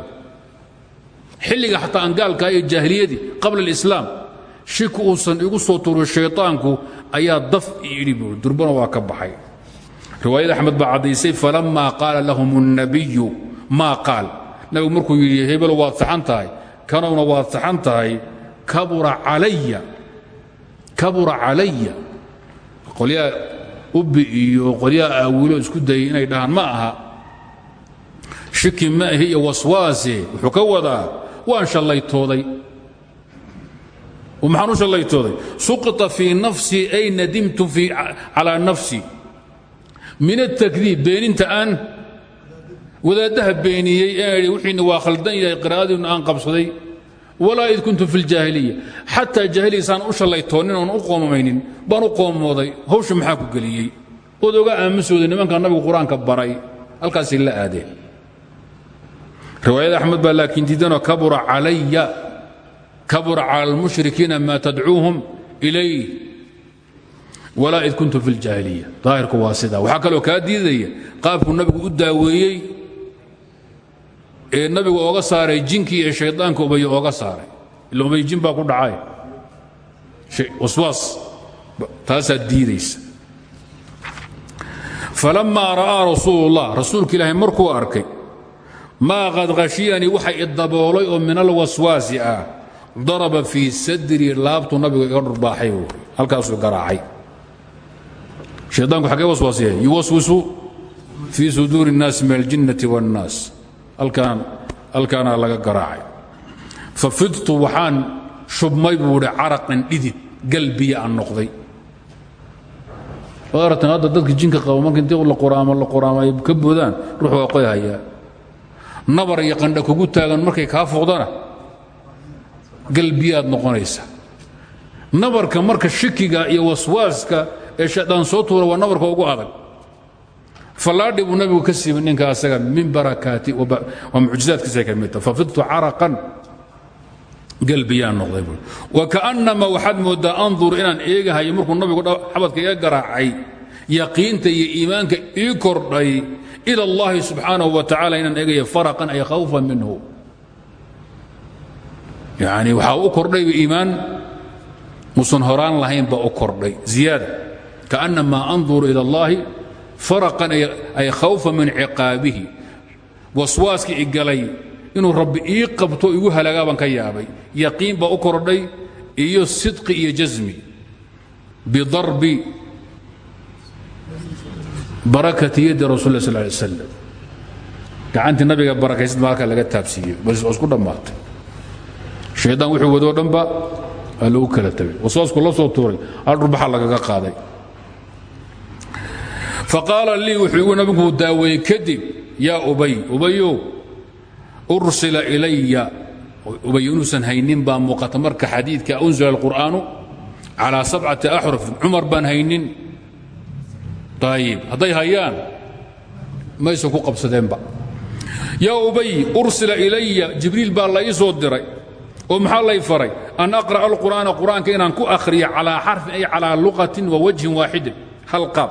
xilliga xataa aan gaalkaa iyo jaahiliyadii qabla اlislaam shiki uusan igu soo tuurin shayطaanku ayaa daf idhi buuri durbana waa ka baxay riwaayada axmed baa caddaysay falammaa qaala lahum الnabiyu maa qaal. Nabigu markuu yidhi hebelo waad saxan tahay kanowna waad saxan tahay kabura calaya qolyaha ubbi iyo qolyaha aawilo isku dayay inay dhahaan ma aha. Shiki ma ahi iyo waswaase wuxuu ka wadaa waan shallaytooday. Maxaan u shallaytooday? Nafsii ay nadimtu calaa nafsii min atakdiib beeninta aan wadaaddaha beeniyey ee wixiina waa khaldan yahay qiraa'adiinu aan qabsaday. Walaa id kuntum fi ljaahiliya xataa jaahiliyasaan u shallaytoonin oon u qoomamaynin baan u maxaa ku geliyey? Ood aamusooda nimankaa nabigu qur'aanka baray. Halkaasay la aadeen. Riwaayada axmed baa laakiin diidanoo kabura calaya kabura cala almushrikiina maa tadcuuhum ilayh walaa id kuntu fi اljaahiliya daahirku waa sidaa. Waxaa kaloo kaa diidaya qaabkuu nabigu u daaweeyey ee nabigu ooga saaray jinkii iyo shaydaanka ubay ooga saaray. Ila ubay jin baa ku dhacay. Waswaas. Taasaa diidaysa. Falammaa ra'aa rasuulu اllah rasuulka ilaahay markuu arkay maa qad khashiyanii waxa idaboolay oo min alwaswaasi ah daraba fii sadrii laabtuu nabigu iga dhurbaaxay halkaasuu shaydaanku xaggee waswaasiyay yuwaswisu fii suduuri الnaasi min aljinnati wاnnaas halkaan halkaanaa laga garaacay fafidtu waxaan shubmay buu hi caraqan dhidid galbiya aan noqday waad aragtaan hadda dadka jinka qaba marka intii la qoraamo la qoraamo ay ka boodaan ruux waa qoy hayaa nabar iyo qandha kugu taagan markay kaa fuqdana galbiyaad noqonaysa nabarka marka shikiga iyo waswaaska ee shaydaan soo tuura waa nabarka ugu adag. Fallaadhi buu nabigu ka siibay ninka asaga min barakaati waa mucjizaadkiisa ka mid taha fafidtu caraqan galbiyaan noqday buu wakaannama waxaad mooddaa andur inaan eegahayo markuu nabigu xabadka iga garaacay yaqiinta iyo iimaanka ii kordhay ila allahi subxaanahu wa tacala inaan eegayo faraqan ay khawfan minhu. Yani waxaa u kordhay iimaan musan horaan lahayn baa u kordhay ziyaada kaannamaa anduru ila allahi faraqan ay khawfan min ciqaabihi waswaaskii igalay inuu rabbi ii qabto igu halaagaa baan ka yaabay yaqiin baa u kordhay iyo sidqi iyo jasmi bidarbi barakati yaddi rasul lah sal lay slam gacantii nabiga barakaysad baa halkaa laga taabsiiyey bas waa isku dhammaatay shaydaan wuxuu wadoo dhanba waa lagu kala tegay waswaasku la soo tuuray hal dhurbaxa lagaga qaaday faqaala lii wuxuu igu nabigu daaweeyey kadib yaa ubay ubayow ursila ilaya ubay inuusan haynin baa muuqata marka xadiidka unzila alqur'aanu calaa sabcati axrufin cumar baan haynin. Ayib hadday hayaan maysan ku qabsadeenba. Yaa ubay ursila ilaya jibriil baa la ii soo diray oo maxaa lay faray? An aqra'a alqur'aana qur'aanka inaan ku akhriyo calaa xarfin ay calaa luqatin wa wajhin waaxidin. Hal qaab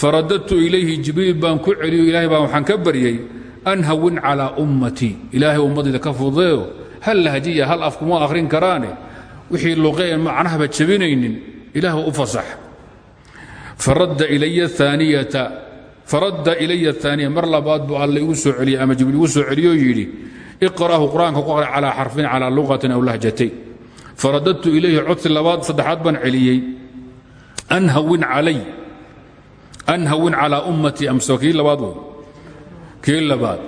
faradadtu ilayhi jibriil baan ku celiyo ilahay baan waxaan ka baryey an hawin calaa ummatii ilaahay ummaddayda ka fudeeyo hal lahjiya hal af akhrin karaane. Wixii luqeen macnahaba jabinaynin ilaah u fasax. Faradda ilaya aaniya mar labaad buu alle igu soo celiyey ama jibriil igu soo celiyoo yidhi iqra'hu qur'aanka ku aqri calaa xarfin aw lahjatayn faradadtu ilayhi codsi labaad saddexaad baan celiyey an hawin calay anhawin calaa ummatii amso kii labaad wey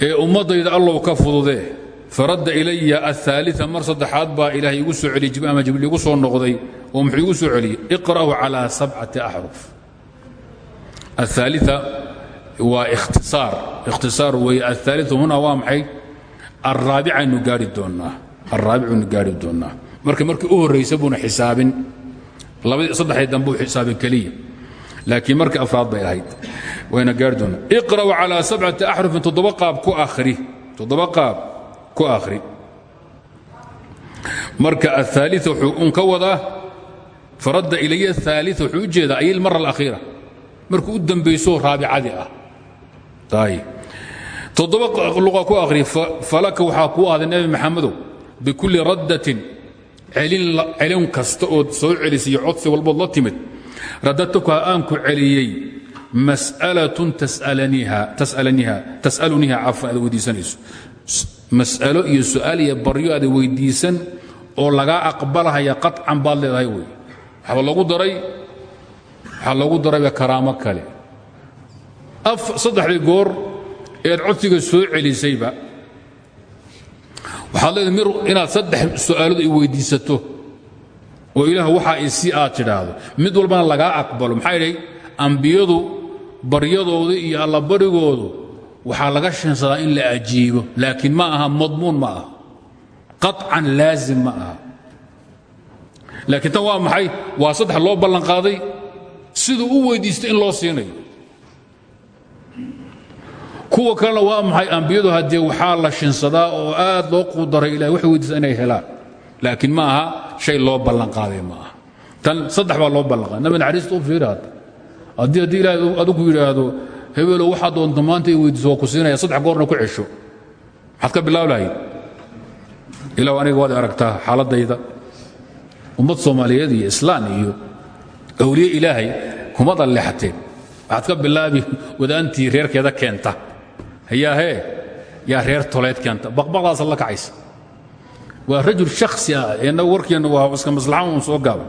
ee ummaddayda allow ka fududee faradda ilaya aaalia mar saddexaad baa ilahay igu soo celiyey ama jibriil igu soo noqday oo muxuu igu soo celiyey iqra'u calaa sabcati axruf aaalia waa ikhtisaar ikhtisaar weeye ahaaliu huna waa maxay araabicaaynu gaari doonnaa arraabicaynu gaari doonnaa marka markii u horraysa buuna xisaabin labadii saddexdii dambuu xisaabin keliya laakiin marka afraad bay ahayd wayna gaardoona iqra'u calaa sabcati axrufin toddoba qaab ku ahri toddoba ku akhri. Marka aلثaalia wuxuu un ka wadaa faradda ilaya ay ilmara alakhiira markuu u dembayso raabicadii ah. Ayb toddoba luqa ku akhri falaka waxaa kuu ahday nebi maxamedow bikulli raddatin celin kasta soo celisiyo codsi walbood la timid radadtuka aanku celiyey mas'alatun tas'aluniiha cafan aad weydiisanayso. Mas'alo iyo su'aal iyo baryo aad weydiisan oo lagaa aqbalahaya qaطcan baad leedahay wey. Waxaa lagu daray waxaa lagu darayba karaamo kale. Saddexdii goor ead codsiga soo celisayba waxaad leedahay mir inaad saddex su'aalood i weydiisato oo ilaah waxaa isi aad tidhaahdo. Mid walbana lagaa aqbalo maxaa idhay ambiyadu baryadooda iyo allabarigoodu waxaa laga shansadaa in la ajiibo laakiin ma aha madmuun ma aha. Qaطcan laazim ma aha. Laakiin tan waa maxay? Waa saddex loo ballanqaaday. Siduu u weyddiista in loo siinayo. Kuwa kalena waa maxay? Ambiyadu haddee waxaa la shinsadaa oo aad loo quudaray ilahay waxay weydiista inay helaan. Laakiin ma aha shay loo ballanqaaday ma tan saddex baa loo ballanqaaday nabi naxariista u fiiri hadda haddii haddii ilaahay adigu yidhaahdo hebeelo waxaa doonta maanta i saddex goorna ku cesho. Maxaad ka bilaab lahayd ilaw aniga waad xaaladayda ummad soomaaliyeed iyo islaan iyo awliye ilaahay kuma dalleexateen waxaad ka bilaabi wadaantii reerkeeda keenta. Hayaahee yaa reer toleed keenta baqbaqdaasa la kacaysa waa rajul shakhsi ah eenna warkeenna waa iska maslaxa uun soo gaaba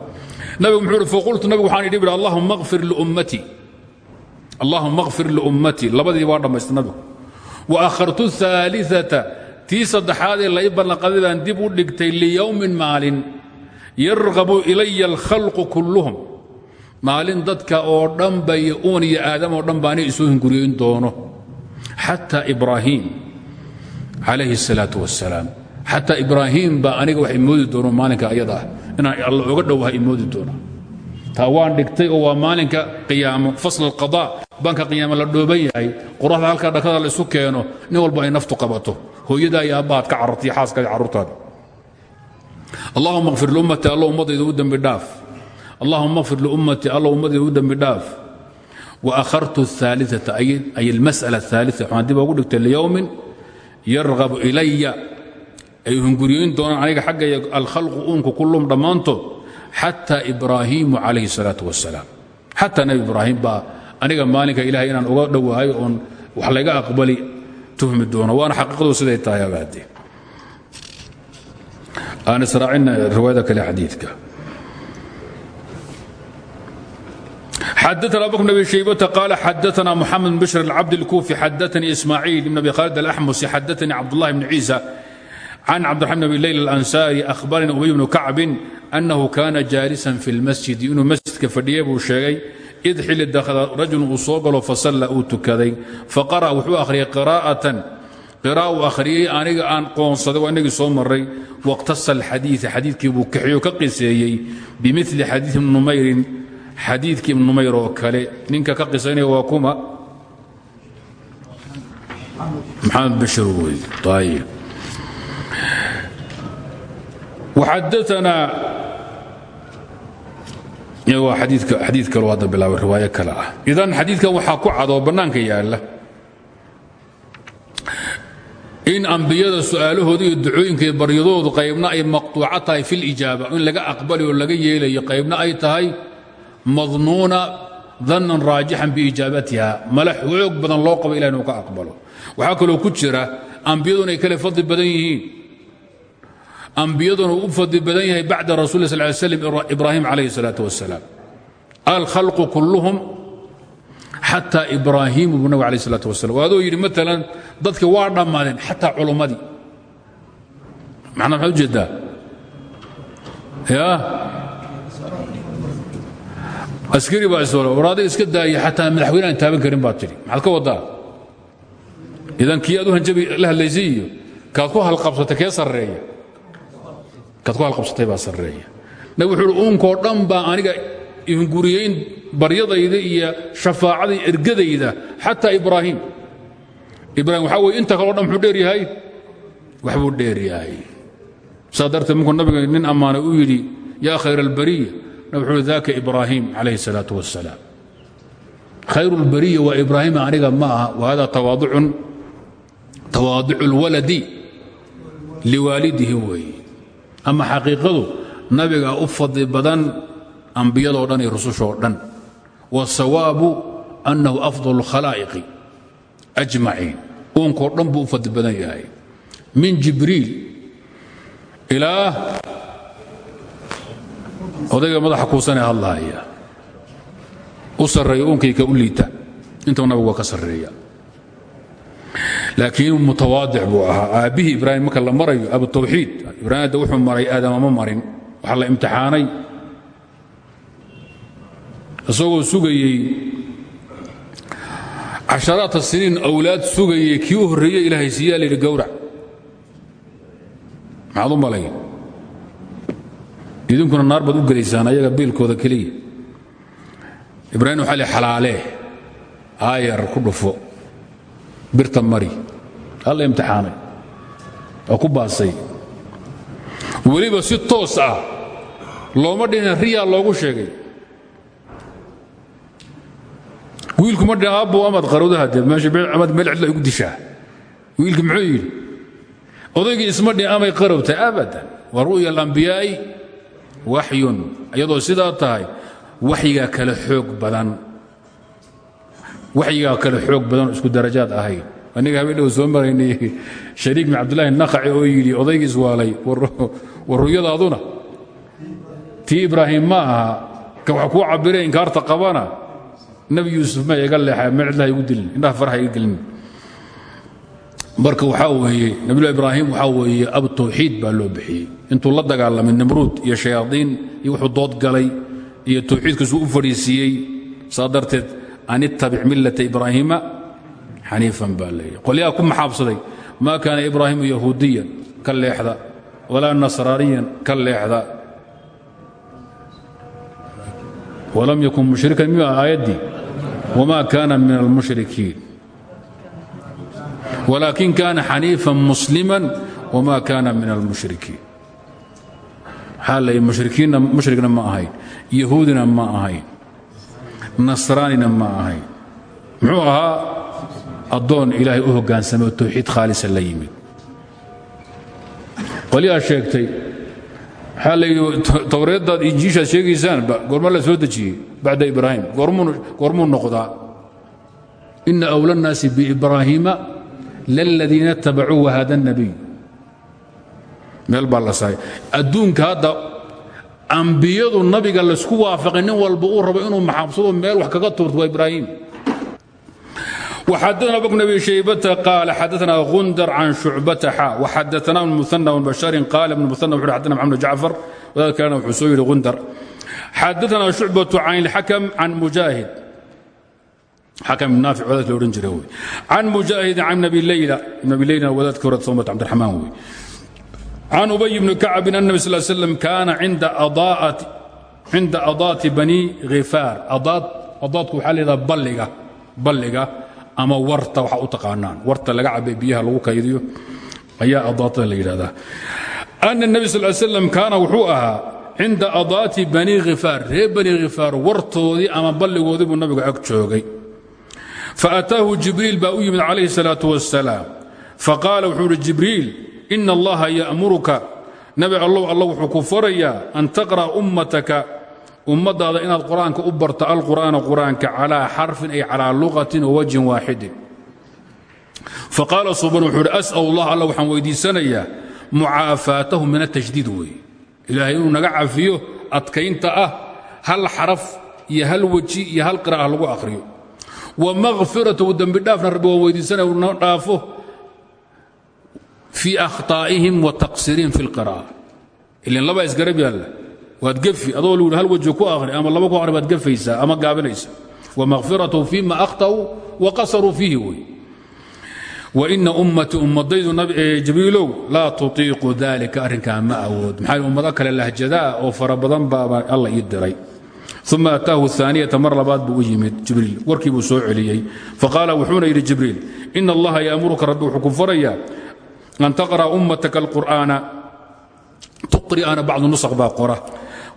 nabigu muxuu ihi faqultu nabigu waxaan idhi bidhi allahuma qfir liummatii allahuma qfir liummatii labadii waa dhammaystay nabigu wa akhartu aaliata tii saddexaadee lai ballanqaday baan dib u dhigtay liyowmin maalin yarqabu ilaya alkhalqu kulluhum maalin dadka oo dhanba iyo uun iyo aadam oo dhan ba anay isoo hinguriyeyn doono xataa ibraahim calayhi الsalaaة wasalaam xataa ibraahim baa aniga wax iimoodi doono maalinka ayada ah. Inaan alla oga dhowaha imoodi doona taa waan dhigtay oo waa maalinka qiyaamo fasl alqada banka qiyaamo la dhooban yahay. Qoraxda halkaa dhakada la isu keeno nin walba ay naftu qabato. Hooyadaa iyo aabbahaad ka carartay iyo xaaskaada carruurtaada. Allahuma kfir liummati alla ummadayda u dembi dhaaf. Allahuma kfir liummati alla ummadayda u dembi dhaaf. Wa akhartu aaliata ay almas'ala aaliثa waxaan dib ogu dhigtay liyowmin yargabu ilaya ay hunguriyoin doonaan aniga xagga iyo alkhalqu uunku kullum dhammaantood xataa ibraahiimu calayhi salaatu wasalaam xataa nebi ibraahim baa aniga maalinka ilahay inaan uga dhowaayo oon wax layga aqbali tuhmi doono. Waana xaqiiqadu siday tahay abaadee aan israacinna riwaayada kale xadiidka. Xadana abu bn abi shaybata qaala xadaana muxamed bn bashir alcabd اlkuufi xadaanii ismaaciil ibn abi khaalid alxmusi xadaanii cabdullahi bni can cabdiraxman bn leyl alansaari ahbaranii ubay bnu kacbin annahu kaana jaalisan fi lmasjidi inuu masjidka fadhiye buu sheegay id xilli dakhla rajulun uu soo galo fasalla uu tukaday faqara'a wuxuu akhriyay qiraa'atan qira'a uu akhriyey aniga aan qoonsaday waa inagii soo maray waqtasa alxadiia xadiidkii buu kaxiyo ka qiseeyey bimili xadiii ibni numayrin xadiidkii ibni numayr oo kale ninka ka qisaynaya waa kuma maxamed bashir wey ayib xadiidka xadiid kaloo hadda bilaabay riwaayo kale ah idan xadiidkan waxaa ku cad oo bannaanka yaalla in ambiyada su'aalahooda iyo ducooyinka iyo baryadoodu qaybna ay maqtuuco tahay fi lijaaba in laga aqbali oo laga yeelayo qaybna ay tahay madnuuna dannan raajixan biijaabatiha mala xoog badan loo qabo ilah inuu ka aqbalo waxaa kaloo ku jira ambiyadu inay kale fadli badan yihiin ambiyaduna u fadli badan yahay bacda rasul sal ly slam ibraahim calayhi salaatu wasalaam alkhalqu kulluhum xataa ibraahiimu buu nabig alayh salaatu wasalam oo adoo yidhi maalan dadka waa dhammaadeen xataa culummadii macnaa u jeedaa ya askari baa is war iska daaya xataa madaxweyne taaban karin baad tidhi. Ka wadaa? Idan kii u hanjabi la hadlaysay iyo kaad ku halqabsatay kee sarreeya kaad ku halqabsatay baa sarreeya nabi wuxuu uhi uunkoo dhan baa aniga ihunguriyeyn baryadayda iyo shafaacada iyo ergadayda xataa ibraahim ibraahim waxaa weye inta kaleo dhan muxuu dheer yahay waxbuu dheer yahay saa darteed markuu nabiga nin ammaanay u yidhi yaa khayr albariya nabig aka ibraahim calayh الsalaaة wasalaam khayr اlbariya waa ibraahim aniga ma aha wahada tawaadic اlwaladi liwaalidihi weeye ama xaqiiqadu nabiga u fadli badan ambiyadoo dhan iyo rusushoo dhan wالsawaabu أnnahu afضل اlkhalaa'iqi أjmaciin uunkoo dhan buu u fadli badan yahay min jibriil ilaa odayga madaxa kuusanee hadlaaya u sarreeya uunkayka u liita intuu nabigu waa ka sarreeya laakiin mutawaadic buu ahaa. Aabbihii ibraahim marka la marayo abutawxiid ibrahim adda wuxuu maray aadama ma marin. Waxaa la imtixaanay. Isagoo sugayey casharaata siniin awlaad sugayey kii u horreeyey ilaahay siiyaa la yidhi gowrac maxaad u malay? Idinkuna naar baad u gelaysaan ayaga biilkooda keliya. Ibraahim waxaa li xalaalee aayar ku dhufo birta mari alla imtixaanay waa ku baasay weliba si toos ah looma dhihina riyaa loogu sheegay. Wiilku ma dhihin aabbow amaad qarowdaha dee meeshamaad meel cidla igu dishaa. Wiilku muxuu yidhi isma dhihin amay qarowtay abadan wa ru'ya alambiyaa'i waxyun iyadoo sidaa tahay waxyigaa kale xoog badan waxyigaa kale xoog badan oo isku darajaad ahayd aniga habeen dhow soo maraynay shariik bin cabdillahi naqaci oo yidhi odaygii iswaalay war ruyadaaduna tii ma kan wax kuu cabiree inkaarta qabana. Nebi yuusuf ma iga leexa mecdlaha igu dilin indhaha faraha iga gelin. Marka waxaa weeye nabiyullahi ibraahim waxaa weeye abu tawxiid baa loo bixiyey. Intuu la dagaalamay nimruud iyo shayaadiin iyo wuxuu dood galay iyo tawxiidkiisuu u fadhiisiiyey saa an ittabic millata ibraahiima xaniifan baa leeyahy qolyaha ku maxaabsaday maa kaana ibraahimu yahuudiyan ka leexda walaa nasraaniyan ka leexda. Walam yakun mushrikan miyu aayaddii? Wma kaana min almushrikiin walaakin kaana xaniifan muslima wma kaana min almushrikiin waxaa la mushrikiinna mushrigna ma ahayn yahuudina ma ahayn nasraanina ma ahayn muxuu ahaa addoon ilaahay u hoggaansamay oo tawxiid khaalisa la yimid qolyaha sheegtay waxaa la yidhi towreeddaad injiishaad sheegaysaan goorma la soo dejiyey bacda ibraahim goormuu noqdaa ina أwlى الnaasi biibraahiima laladiina اtabacuu wahada الnabiy meel baa la sahay adduunka hadda ambiyadu nabiga laysku waafaqay nin walba uu rabo inuu maxaabsado meel wax kaga tuurto waa ibraahim. Xadana bn abi shaybata qaal xadaana gundar can shucbata xa waxadaana bn muana bn bashaarin qaal bn muana wuxu xadana maxamed jacfar wadaad kalena wuxuu gundar. Xadaana shucbatu can ilxakam can mujaahid. Xakam ibn naafic wadaad la odhan jiray wey. Can mujaahidin can ibn abi leyla ibn abi leylana wadaadka hore can ubay bni kacbin ana bi sl slm kaana cinda adaati bani khifaar adaadku waxaa leedaha balliga ama warta waxaa u taqaanaan warta laga cabe biyaha lagu kaydiyo ayaa adaatada la yidhahdaa ana nebi sal slm kaana wuxuu ahaa cinda adaati bani khifaar reer bani khifaar wartoodii ama balligoodii buu nabiga og joogay faataahu jibriil baa u yimid calayhi salaatu wasalaam faqaala wuxuu uhi jibriil ina allaha yamuruka. Nabi allow alla wuxuu ku farayaa an taqra'a ummataka. Ummadaada inaad qur'aanka u barto alqur'aana qur'aanka calaa xarfin ay calaa luqatin wa wajhin waaxidin faqaala suban wuxuu uhi as'al allah alla waxaan weydiisanayaa mucaafaatahu min atashdiid weeye ilaahay inuu naga cafiyo adkaynta ah hal xaraf iyo hal weji iyo hal qira'ah lagu akhriyo. Wa makhfiratahu dembidhaafna rabbi waan dhaafo fii akhطaa'ihim wa taqsirihim fi اlqira'a ilan laba isgarab yaalla waad gefi adoo lu hal weji ku akhri ama laba ku akhri baad gefaysaa ama gaabinaysa. Wamahfiratahu fima akhta'uu wa qasaruu fiihi wey waina ummatii ummadaydu jibriilow laa tutiiqu dalika arrinkaa ma awood. Maxaa ummado kale lahjadaa oo fara badan baaba alla ii diray. Uma ataahu aaniyata mar labaad buu u yimid jibriil warkii buu soo celiyey. Faqaala wuxuuna yidhi jibriil ina allaha yaamuruka rabbi wuxuu ku farayaa an taqra'a ummataka alqur'aana tuqri'ana bacdu nusq baa qora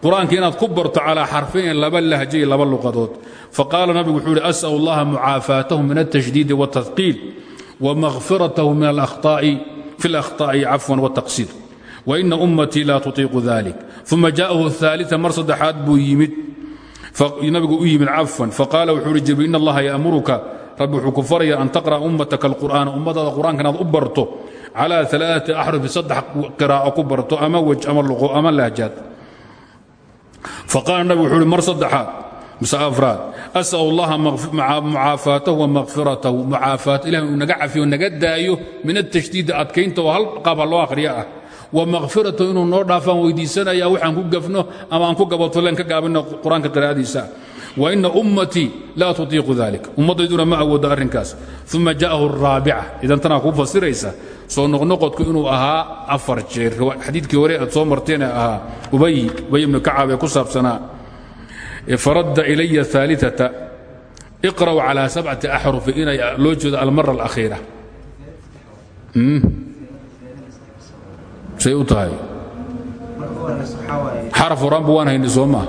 qur-aanka inaad ku barto calaa xarfayn laba lahja iyo laba luqadood faqaala nabigu wuxuu yidhi as'al allaha mucaafaatahu min altashdiidi wاltathqiil wmahfiratahu min alahطaa'i fi اlakhطaa'i cafwan wاtaqsiir waina ummatii laa tutiiqu dalik uma jaءahu الثaaliثa mar saddexaad buu yimid nabigu u yimid cafwan faqaala wuxuu uhi jibriil in allaha ya'muruka rabbi wuxuu ku faraya an taqra'a ummataka alqur'aana ummadaada qur'aanka inaad u barto calى ثaلaaثi axrufi saddex qiraa'o ku barto ama wej ama luqo ama lahjaad faqaala nabigu wuxuu uhi mar saddexaad mise afraad as'al allaha mucaafaatahu wa makfiratahu mucaafaat ilahi uu naga cafiyo naga daayo min atashdiidi adkaynta oo hal qaaba loo akhriya ah wa makfiratahu inuu noo dhaafaan weydiisanaya waxaan ku gafno ama aan ku gabatolen ka gaabino qur-aanka qiraa'adiisa waina ummatii laa tutiiqu dalik ummaddayduna ma awoodo arrinkaas uma ja'ahu araabica idan tanaa kuu fasiraysa soo noqnoqodku inuu ahaa afar jeer xadiidkii hore aad soo marteene ahaa ubay ubay ibnu kacab ee ku saabsanaa faradda ilaya aaliata iqra'u calaa sabcati axrufi inay loo jeedo almara alakhiira say u tahay xaraf horaanba waan hayni soo maa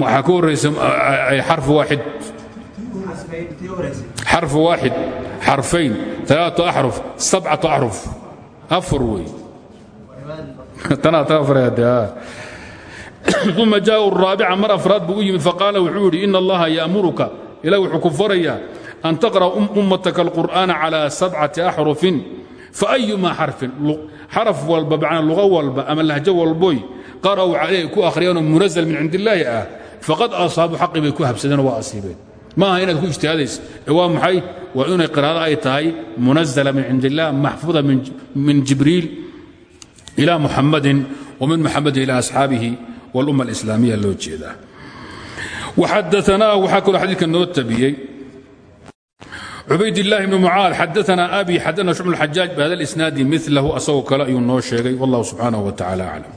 waxaa ka horaysa xarf waaxid xarf waaxid xarfayn <laughs> ثaلaaثة <clears throat> أxruf sabcaة أxruf afar wey uma jaaءu الraabica mar afraad buu u yimid faqaala wuxuu yidhi in allaha yأmuruka ilah wuxuu ku farayaa an taqرأ ummataka الqur'aana calى sabcaةi أxrufin faأyuma xarfin xaraf walba macnaa luqa walba ama lahjo walboy qara'u calayh ku akhriyeenoo munazal min cindi illaahi ah faqad asaabu xaqii bay ku habsadeen oo waa asiibeen maaha inaad ku ijtihaadaysa ee waa maxay waa inay qiraa'ada ay tahay munazala min cindi illah maxfuuda min jibriil ila muxamadin وmin muxamadin ila asxaabihi wاlumma alislaamiya loo jeedaa waxadaanaa waxaa kaloo xadiidka noo tabiyey cubaydالlahi bn mucaad xadaana abi xadana shcb اlxajaaj bhada اlisnaadi milahu asagoo kale ayuu noo sheegay wallah subxaanaه wa tacala aclam